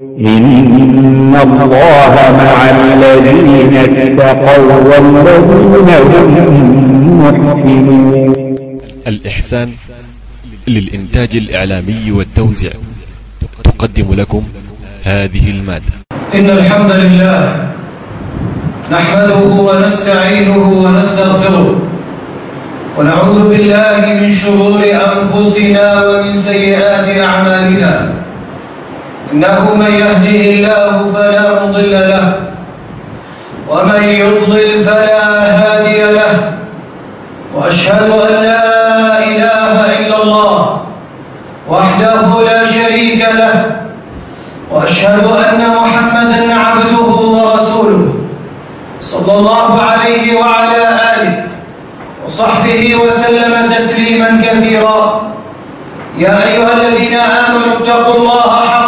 إن الله مع الذين اتقوا والذين هم محسنون الإحسان للإنتاج الإعلامي والتوزيع تقدم لكم هذه المادة. إن الحمد لله نحمده ونستعينه ونستغفره ونعوذ بالله من شرور أنفسنا ومن سيئات أعمالنا. إنه من يهده الله فلا مضل له ومن يضلل فلا هادي له وأشهد أن لا إله إلا الله وحده لا شريك له وأشهد أن محمدا عبده ورسوله صلى الله عليه وعلى آله وصحبه وسلم تسليما كثيرا. يا أيها الذين آمنوا اتقوا الله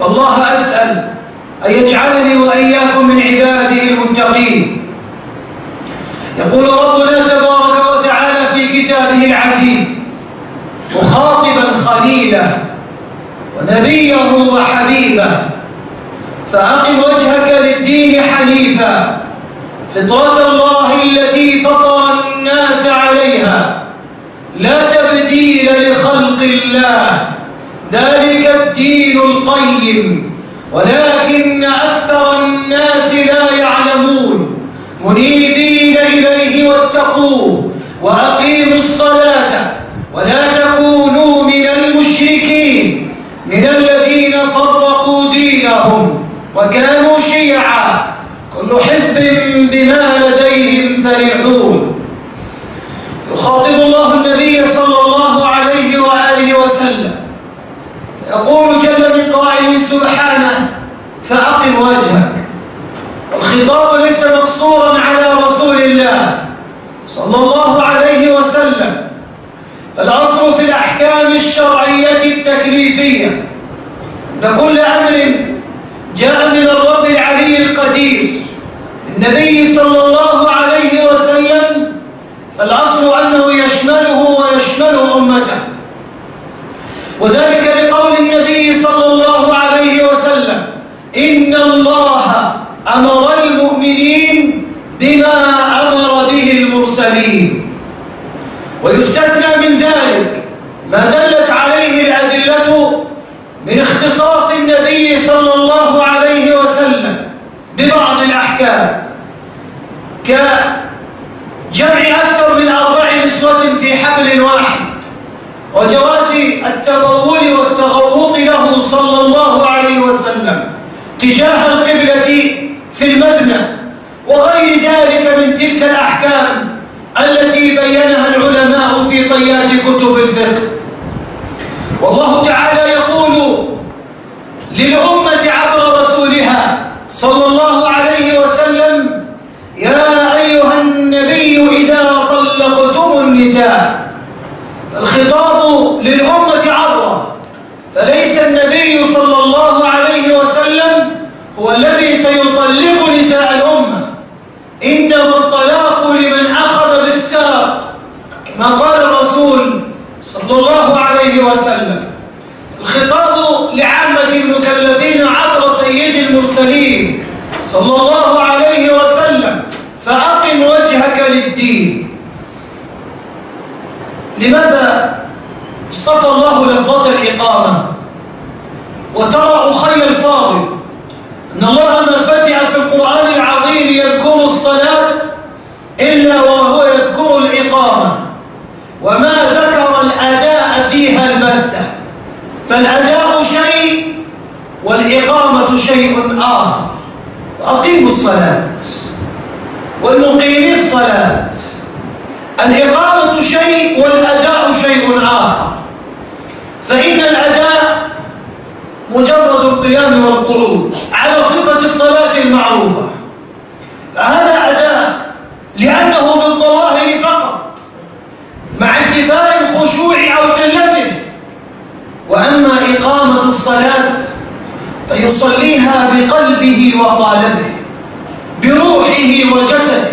فالله أسأل أن يجعلني وإياكم من عباده المتقين. يقول ربنا تبارك وتعالى في كتابه العزيز مخاطبا خليله ونبيه وحبيبه فأقم وجهك للدين حنيفا فطرة الله التي فطر الناس عليها. لا تبديل لخلق الله ذلك الدين القيم ولكن أكثر الناس لا يعلمون. منيبين إليه واتقوه وأقيموا الصلاة ولا تكونوا من المشركين من الذين فرقوا دينهم وكانوا شيعا. كل حزب بما لديهم فرحون. يخاطب الله النبي صلى الله عليه وآله وسلم يقول جل قائل سبحانه فأقم وجهك. الخطاب ليس مقصورا على رسول الله صلى الله عليه وسلم. فالأصل في الأحكام الشرعية التكليفية. أن كل أمر جاء من الرب العلي القدير النبي صلى الله عليه وسلم فالأصل أنه يشمله ويشمل أمته وذلك لقول النبي صلى الله عليه وسلم إن الله أمر المؤمنين بما أمر به المرسلين ويستثنى من ذلك ما دلت عليه الأدلة من اختصاص النبي صلى الله عليه وسلم ببعض الأحكام كجمع أكثر من أربع نسوة في حبل واحد وجواز التبول والتغوط له صلى الله عليه وسلم تجاه القبلة في المبنى وغير ذلك من تلك الأحكام. التي بينها العلماء في طيات كتب الفقه. والله تعالى يقول للأمة عبر رسولها صلى الله عليه وسلم يا أيها النبي إذا طلقتم النساء الخطاب للأمة عبرة فليس النبي صلى الله عليه وسلم هو الذي صلى الله عليه وسلم فأقم وجهك للدين. لماذا اصطفى الله لفظة الإقامة؟ وترى أخي الفاضل أن الله ما فتح في القرآن العظيم يذكر الصلاة إلا وهو يذكر الإقامة. وما ذكر الأداء فيها البتة فالأداء شيء والإقامة شيء آخر. أقيموا الصلاة. والمقيم الصلاة. الإقامة شيء والأداء شيء آخر. فإن الأداء مجرد القيام والقعود على صفة الصلاة المعروفة. فهذا أداء لأنه بالظواهر فقط مع انتفاء الخشوع أو قلته وأما إقامة الصلاة فيصليها بقلبه وقالبه بروحه وجسده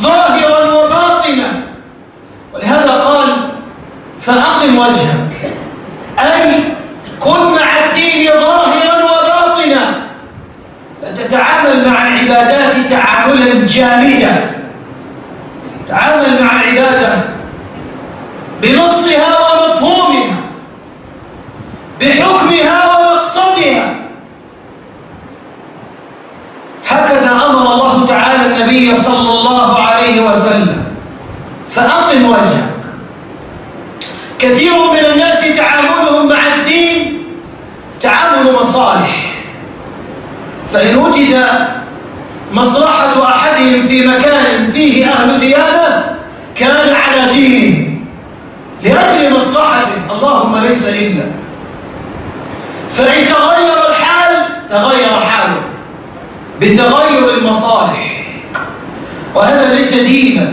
ظاهرا وباطنا. ولهذا قال فأقم وجهك أي كن مع الدين ظاهرا وباطنا. لا تتعامل مع العبادات تعاملا جامدا. تعامل مع العبادة بنصها ومفهومها بحكمها ومقصدها. هكذا أمر الله تعالى النبي صلى الله عليه وسلم. فأقم وجهك. كثير من الناس تعاملهم مع الدين تعامل مصالح. فإن وجد مصلحة أحدهم في مكان فيه أهل ديانة كان على دينه. لأجل مصلحته. اللهم ليس إلا. فإن تغير الحال تغير بتغير المصالح. وهذا ليس دينا.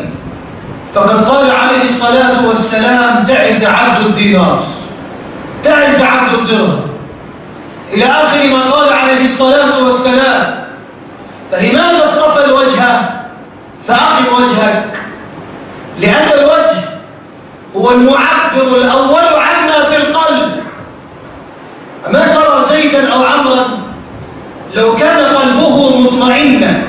فقد قال عليه الصلاة والسلام تعس عبد الدينار تعس عبد الدرهم إلى آخر ما قال عليه الصلاة والسلام فلماذا اصطفى الوجه؟ فأقم وجهك. لأن الوجه هو المعبر الأول عما في القلب. أما ترى زيدا أو عمرا لو كان مطمئنا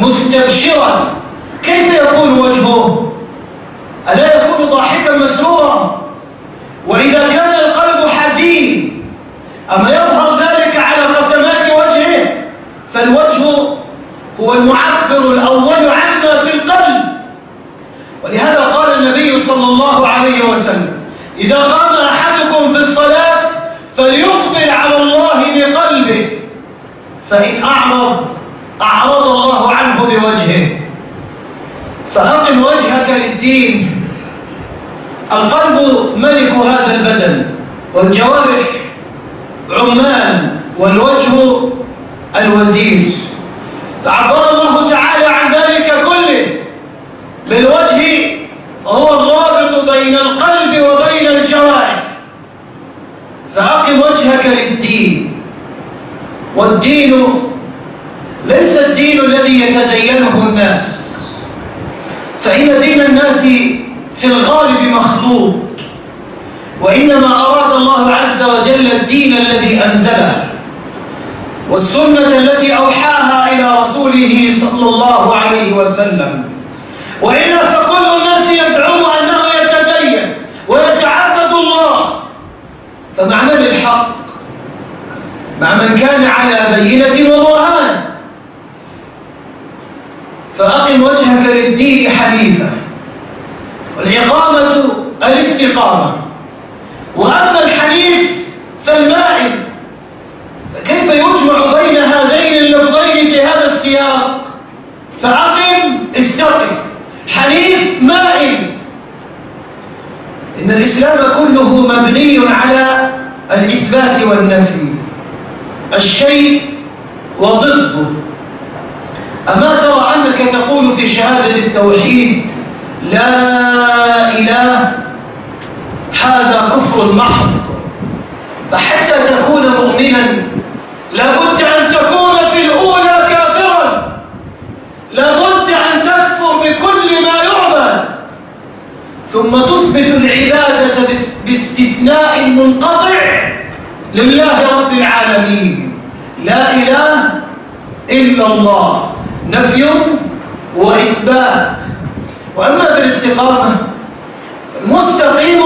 مستبشرا كيف يكون وجهه؟ ألا يكون ضاحكا مسرورا؟ وإذا كان القلب حزين أما يظهر ذلك على قسمات وجهه؟ فالوجه هو المعبر الأول عما في القلب. ولهذا قال النبي صلى الله عليه وسلم إذا قام أحدكم في الصلاة فليقبل على الله بقلبه فإن أعرض أعرض الله عنه بوجهه. فأقم وجهك للدين. القلب ملك هذا البدن. والجوارح عمان. والوجه الوزير. فعبر الله تعالى عن ذلك كله. بالوجه فهو الرابط بين القلب وبين الجوارح. فأقم وجهك للدين. والدين ليس الدين الذي يتدينه الناس فإن دين الناس في الغالب مخلوط وإنما أراد الله عز وجل الدين الذي أنزله والسنة التي أوحاها إلى رسوله صلى الله عليه وسلم. وإلا فكل الناس يزعم أنه يتدين ويتعبد الله. فمع من الحق؟ مع من كان على بينة وبرهان. فأقم وجهك للدين حنيفا. والإقامة الاستقامة. وأما الحنيف فالمائل فكيف يجمع بين هذين اللفظين في هذا السياق؟ فأقم استقم. حنيف مائل إن الإسلام كله مبني على الإثبات والنفي. الشيء وضده. أما ترى أنك تقول في شهادة التوحيد لا إله هذا كفر محض. فحتى تكون مؤمنا لابد أن تكون في الأولى كافرا. لابد أن تكفر بكل ما يعبد ثم تثبت العبادة باستثناء منقطع. لله رب العالمين. لا إله إلا الله. نفي وإثبات. وأما في الاستقامة المستقيم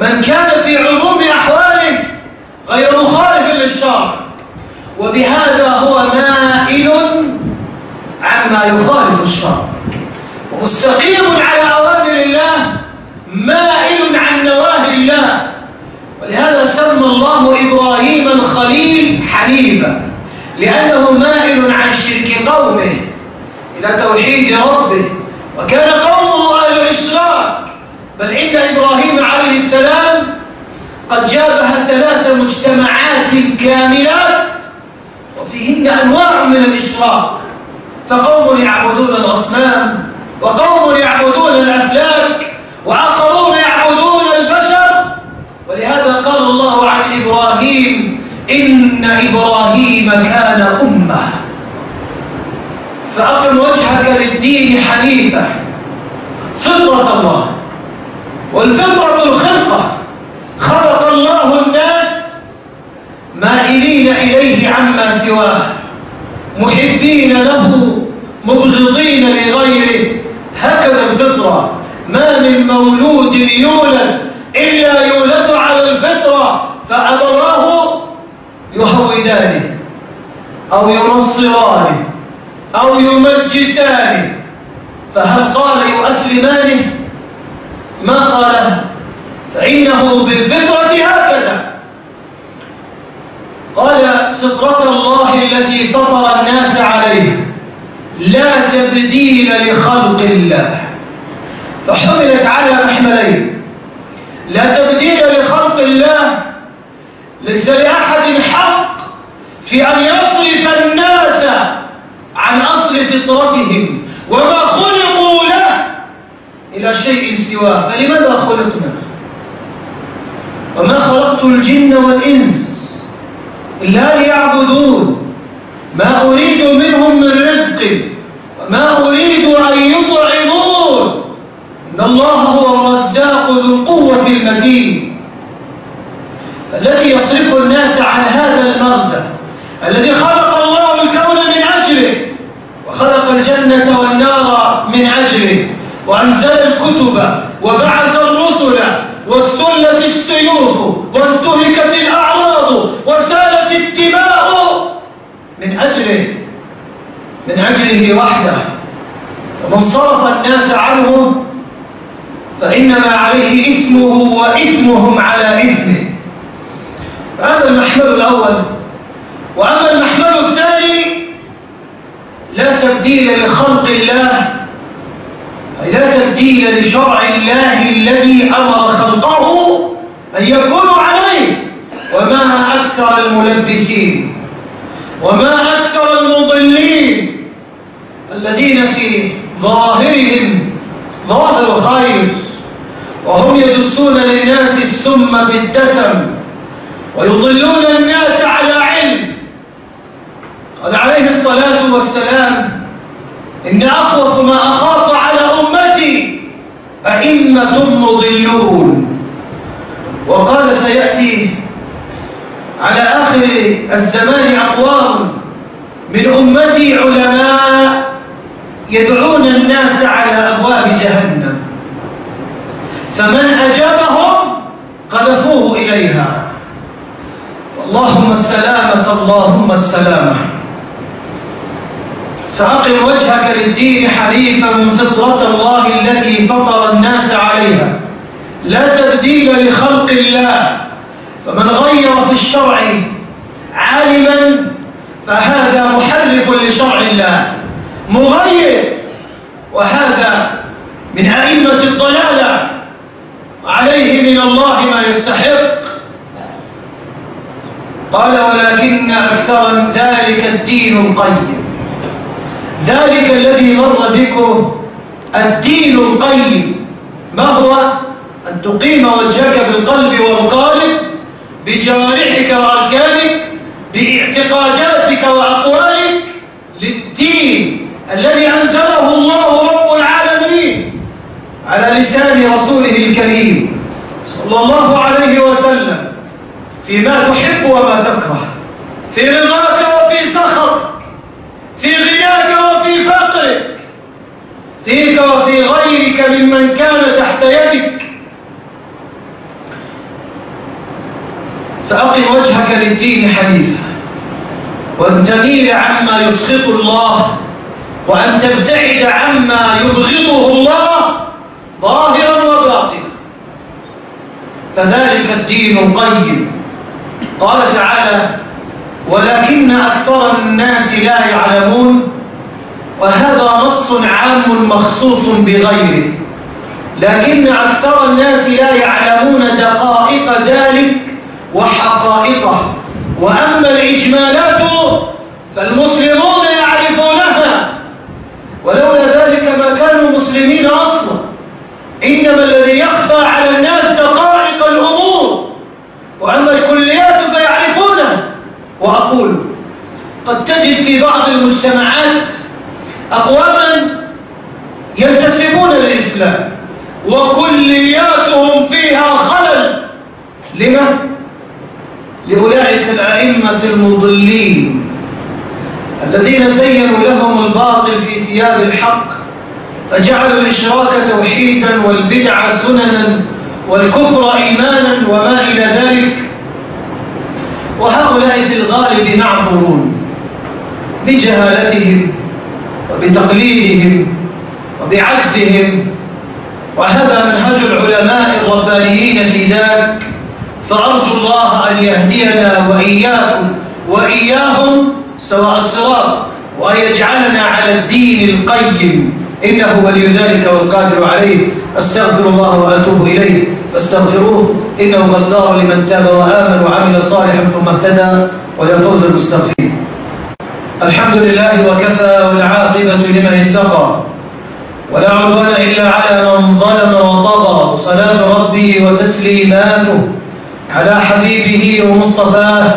من كان في عموم أحواله غير مخالف للشرع. وبهذا هو مائل عما يخالف الشرع. ومستقيم على أوامر الله مائل عن نواهي الله. ولهذا سمى الله إبراهيم الخليل حنيفا لأنه مائل عن شرك قومه إلى توحيد ربه. وكان قومه أهل الإشراك بل إن إبراهيم عليه السلام قد جابه ثلاث مجتمعات كاملات وفيهن أنواع من الإشراك فقوم يعبدون الأصنام وقوم يعبدون الأفلاك وآخرون يعبدون البشر. ولهذا قال الله عن إبراهيم إن إبراهيم كان أمة. فأقم وجهك للدين حنيفة. فطرة الله. والفطرة الخلقة خلق الله الناس مائلين إليه عما سواه. محبين له مبغضين لغيره. هكذا الفطرة. ما من مولود يولد إلا يولد على الفطرة فأبراه يهودانه أو ينصرانه أو يمجسانه. فهل قال يؤسلمانه؟ ما قاله؟ فإنه بالفطرة هكذا. قال فطرة الله التي فطر الناس عليها لا تبديل لخلق الله. فحملت على محملين. لا تبديل لخلق الله ليس لأحد حق في أن يصرف الناس عن أصل فطرتهم. وما إلى شيء سواه فلماذا خلقنا؟ وما خلقت الجن والإنس إلا ليعبدون. ما أريد منهم من رزق وما أريد أن يطعمون. إن الله هو الرزاق ذو القوة المتين فالذي يصرف الناس عن هذا المغزى الذي خلق الله الكون من أجله وخلق الجنة والنار من أجله وأنزل الكتب وبعث الرسل واستلت السيوف وانتهكت الأعراض وسالت الدماء من أجله من أجله وحده. فمن صرف الناس عنه فإنما عليه إثمه وإثمهم على إثمه. هذا المحمل الأول. وأما المحمل الثاني لا تبديل لخلق الله تبديل لشرع الله الذي أمر خلقه أن يكونوا عليه. وما أكثر الملبسين وما أكثر المضلين الذين في ظاهرهم ظاهر خير وهم يدسون للناس السم في الدسم ويضلون الناس على علم. قال عليه الصلاة والسلام إن أخوف ما أخاف أئمة مضلون. وقال سيأتي على آخر الزمان أقوام من أمتي علماء يدعون الناس على أبواب جهنم. فمن أجابهم قذفوه إليها. اللهم السلامة اللهم السلامة. فأقم وجهك للدين حنيفا فطرة الله التي فطر الناس عليها. لا تبديل لخلق الله. فمن غير في الشرع عالما فهذا محرف لشرع الله. مغير. وهذا من أئمة الضلالة. عليه من الله ما يستحق. قال ولكن أكثر ذلك الدين القيم. ذلك الذي مر ذكره الدين القيم. ما هو؟ أن تقيم وجهك بالقلب والقالب بجوارحك وأركانك باعتقاداتك وأقوالك للدين الذي أنزله الله رب العالمين على لسان رسوله الكريم صلى الله عليه وسلم. فيما تحب وما تكره. في رضاك فأقم وجهك للدين حنيفا وأن تميل عما يسخط الله وأن تبتعد عما يبغضه الله ظاهرا وباطنا. فذلك الدين القيم. قال تعالى ولكن أكثر الناس لا يعلمون وهذا نص عام مخصوص بغيره. لكن أكثر الناس لا يعلمون دقائق ذلك وحقائقه. وأما الإجمالات فالمسلمون يعرفونها. ولولا ذلك ما كانوا مسلمين أصلا. إنما الذي يخفى على الناس دقائق الأمور. وأما الكليات فيعرفونها. وأقول قد تجد في بعض المجتمعات أقواما ينتسبون للإسلام وكلياتهم فيها خلل. لما؟ لأولئك الأئمة المضلين الذين زينوا لهم الباطل في ثياب الحق فجعلوا الإشراك توحيدا والبدع سننا والكفر إيمانا وما إلى ذلك. وهؤلاء في الغالب معذورون بجهالتهم وبتقليدهم وبعجزهم وهذا منهج العلماء الربانيين في ذلك فأرجو الله أن يهدينا وإياكم وإياهم سواء الصراط وأن يجعلنا على الدين القيم. إنه ولي ذلك والقادر عليه. أستغفر الله وأتوب إليه. فاستغفروه. إنه غفار لمن تاب وآمن وعمل صالحا ثم اهتدى ويفوز المستغفرين. الحمد لله وكفى والعاقبة لمن اتقى. ولا عدوان إلا على من ظلم وطغى. وصلاة ربي وتسليماته. على حبيبه ومصطفاه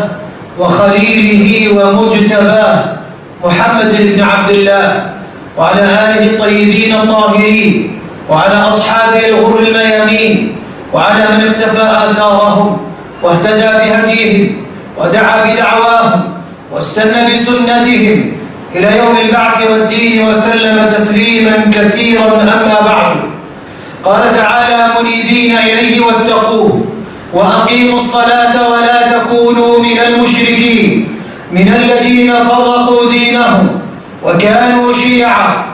وخليله ومجتباه محمد بن عبد الله وعلى آله الطيبين الطاهرين وعلى أصحابه الغر الميامين وعلى من اكتفى آثارهم واهتدى بهديهم ودعا بدعواهم واستنى بسنتهم إلى يوم البعث والدين وسلم تسليما كثيرا أما بعد. قال تعالى منيبين إليه واتقوه. وأقيموا الصلاة ولا تكونوا من المشركين من الذين فرقوا دينهم وكانوا شيعا.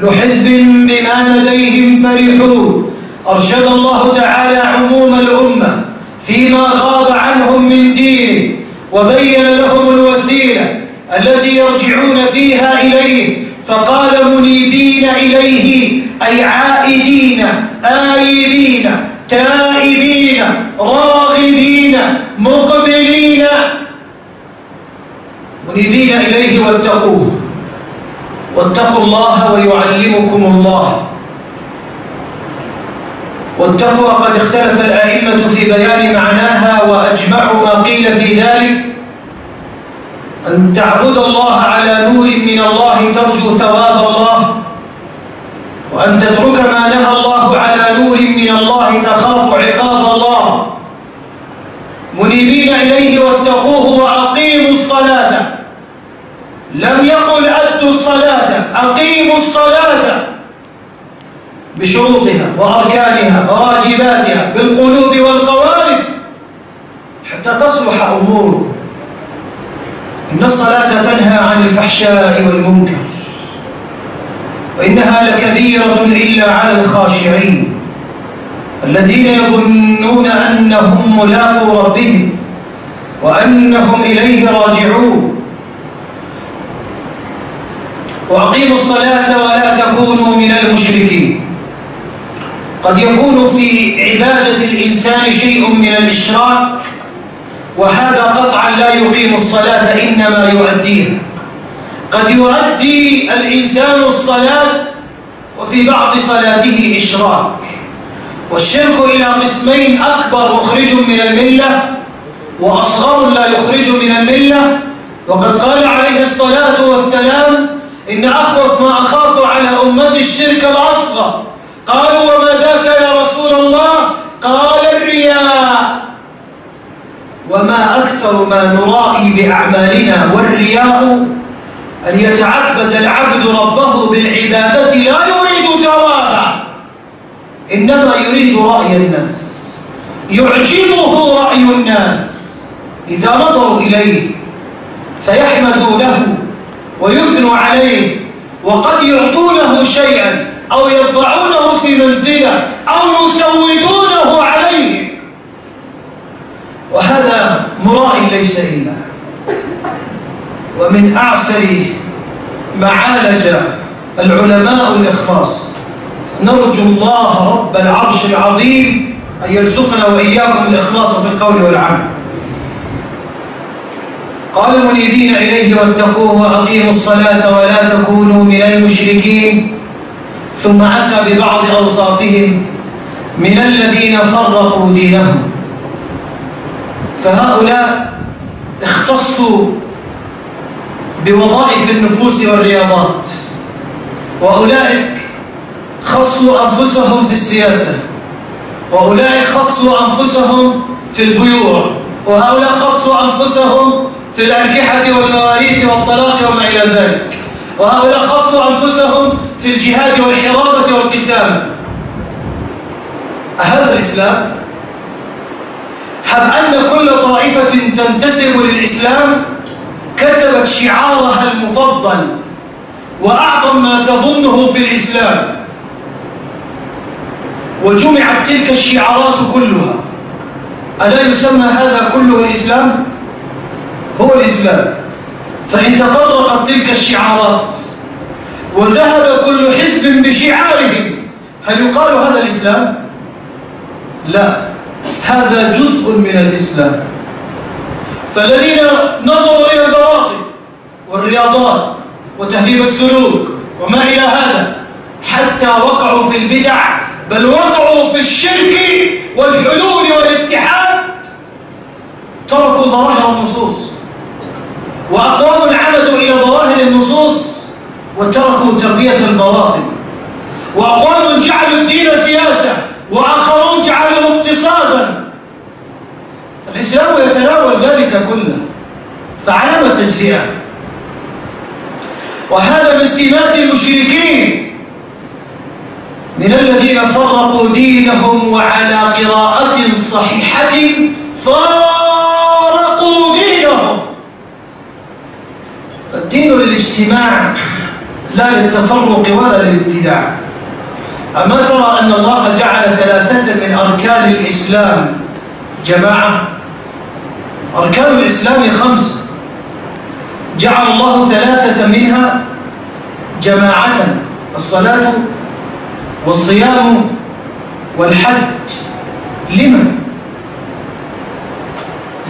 كل حزب بما لديهم فرحون. أرشد الله تعالى عموم الأمة فيما غاب عنهم من دينه وبين لهم الوسيلة التي يرجعون فيها إليه. فقال منيبين إليه أي عائدين آيبين. تائبين راغبين مقبلين. منيبين إليه واتقوه. واتقوا الله ويعلمكم الله. والتقوى قد اختلف الآئمة في بيان معناها وأجمعوا ما قيل في ذلك. أن تعبد الله على نور من الله ترجو ثواب الله. وأن تترك ما نهى الله على نور من الله تخاف عقاب الله. منيبين إليه واتقوه وأقيموا الصلاة. لم يقل أدوا الصلاة أقيموا الصلاة. بشروطها وأركانها وواجباتها بالقلوب والقوالب حتى تصلح أموركم. إن الصلاة تنهى عن الفحشاء والمنكر. وإنها لكبيرة إلا على الخاشعين الذين يظنون أنهم ملاقوا ربهم وأنهم إليه راجعون. وأقيموا الصلاة ولا تكونوا من المشركين. قد يكون في عبادة الإنسان شيء من الإشراك وهذا قطعا لا يقيم الصلاة إنما يؤديها. قد يؤدي الإنسان الصلاة وفي بعض صلاته إشراك. والشرك إلى قسمين أكبر مخرج من الملة وأصغر لا يخرج من الملة. وقد قال عليه الصلاة والسلام إن أخوف ما أخاف على أمة الشرك الأصغر قالوا وما ذاك يا رسول الله؟ قال الرياء أكثر ما نرائي بأعمالنا والرياء أن يتعبد العبد ربه بالعبادة لا يريد ثوابا إنما يريد رأي الناس. يعجبه رأي الناس. إذا نظروا إليه فيحمدوا له ويثنوا عليه وقد يعطونه شيئا أو يرفعونه في منزلة أو يسودونه عليه. وهذا مرائي ليس إلا. ومن أعسر ما عالج العلماء الإخلاص. نرجو الله رب العرش العظيم أن يرزقنا وإياكم الإخلاص في القول والعمل. قال منيبين إليه واتقوه وأقيموا الصلاة ولا تكونوا من المشركين. ثم أتى ببعض أوصافهم من الذين فرقوا دينهم. فهؤلاء اختصوا بوظائف النفوس والرياضات. وأولئك خصوا أنفسهم في السياسة. وأولئك خصوا أنفسهم في البيوع. وهؤلاء خصوا أنفسهم في الأنكحة والمواريث والطلاق وما إلى ذلك. وهؤلاء خصوا أنفسهم في الجهاد والحرابة والقسامة هذا الإسلام هب أن كل طائفة تنتسب للإسلام كتبت شعارها المفضل وأعظم ما تظنه في الإسلام. وجمعت تلك الشعارات كلها. ألا يسمى هذا كله الإسلام؟ هو الإسلام. فإن تفرقت تلك الشعارات وذهب كل حزب بشعارهم هل يقال هذا الإسلام؟ لا. هذا جزء من الإسلام. فالذين نظروا إلى البواطن والرياضات وتهذيب السلوك وما إلى هذا حتى وقعوا في البدع بل وقعوا في الشرك والحلول والاتحاد. تركوا ظواهر النصوص وأقوام عمدوا إلى ظواهر النصوص وتركوا تربية البواطن. وأقوام جعلوا الدين سياسة وآخرون جعلوا اقتصادا. الإسلام يتناول ذلك كله فعلامة التجزئة. وهذا من سمات المشركين. من الذين فرقوا دينهم وعلى قراءة صحيحة فارقوا دينهم. فالدين للاجتماع لا للتفرق ولا للابتداع. أما ترى أن الله جعل ثلاثة من أركان الإسلام. جماعة أركان الإسلام خمس. جعل الله ثلاثة منها جماعة الصلاة والصيام والحج. لمن؟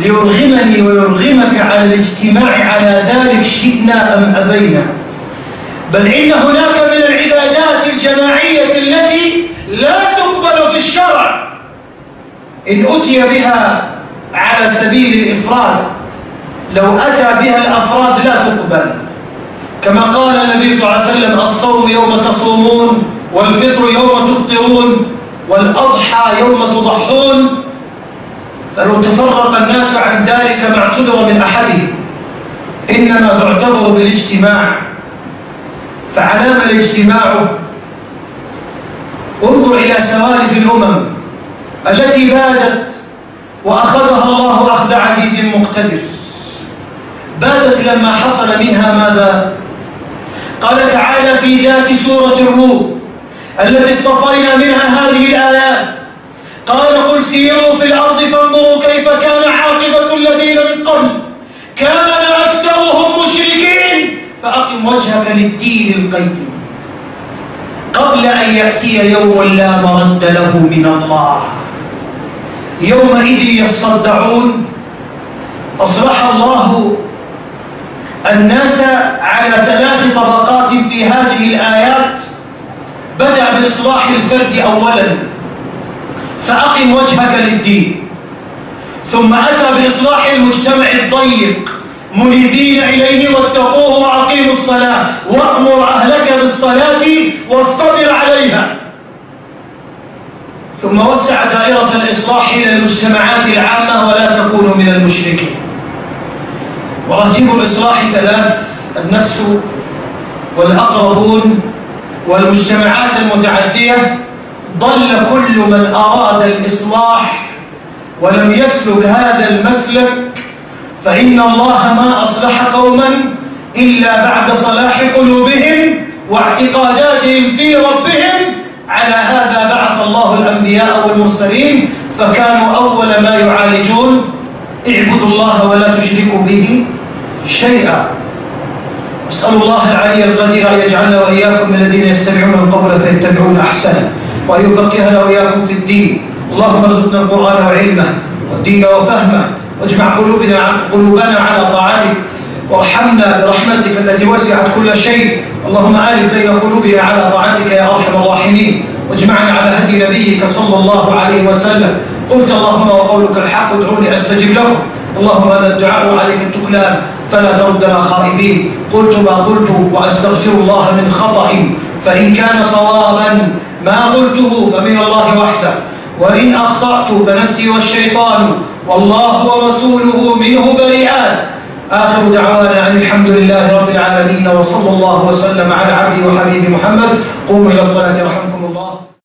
ليرغمني ويرغمك على الاجتماع على ذلك شئنا أم أبينا. بل إن هناك من العبادات الجماعية التي لا تقبل في الشرع إن أتي بها على سبيل الإفراد. لو أتى بها الأفراد لا تقبل. كما قال النبي صلى الله عليه وسلم الصوم يوم تصومون والفطر يوم تفطرون والأضحى يوم تضحون. فلو تفرق الناس عن ذلك ما اعتذر من أحدهم إنما تعتبر بالاجتماع. فعلام الاجتماع. انظر إلى سوالف الأمم التي بادت وأخذها الله أخذ عزيز مقتدر. بادت لما حصل منها ماذا؟ قال تعالى في ذات سورة الروم التي اصطفينا منها هذه الآيات. قال قل سيروا في الأرض فانظروا كيف كان عاقبة الذين من قبل. كان أكثرهم مشركين. فأقم وجهك للدين القيم. قبل أن يأتي يوم لا مرد له من الله. يومئذ يصدعون أصلح الله الناس على ثلاث طبقات في هذه الآيات. بدأ بإصلاح الفرد أولا فأقم وجهك للدين. ثم أتى بإصلاح المجتمع الضيق منيبين إليه واتقوه وأقيموا الصلاة وأمر أهلك بالصلاة واصطبر عليها. ثم وسع دائرة الإصلاح إلى المجتمعات العامة ولا تكونوا من المشركين. مراتب الإصلاح ثلاث النفس والأقربون والمجتمعات المتعدية. ضل كل من أراد الإصلاح ولم يسلك هذا المسلك فإن الله ما أصلح قوما إلا بعد صلاح قلوبهم واعتقاداتهم في ربهم على هذا بعث الله الأنبياء والمرسلين فكانوا أول ما يعالجون اعبدوا الله ولا تشركوا به شيئا. أسأل الله العلي القدير أن يجعلنا وإياكم من الذين يستمعون القول فيتبعون أحسنه وأن يفقهنا وإياكم في الدين. اللهم ارزقنا القرآن وعلمه والدين وفهمه واجمع قلوبنا قلوبنا على طاعتك وارحمنا برحمتك التي وسعت كل شيء. اللهم آلف بين قلوبنا على طاعتك يا أرحم الراحمين. واجمعنا على هدي نبيك صلى الله عليه وسلم. قلت اللهم وقولك الحق ادعوني أستجب لكم. اللهم هذا الدعاء عليك التكلان فلا تردنا خائبين. قلت ما قلت وأستغفر الله من خطأ فإن كان صوابا ما قلته فمن الله وحده. وإن أخطأت فنفسي والشيطان والله ورسوله منه بريئان. آخر دعوانا أن الحمد لله رب العالمين وصلى الله وسلم على عبده وحبيبه محمد. قوموا إلى الصلاة رحمة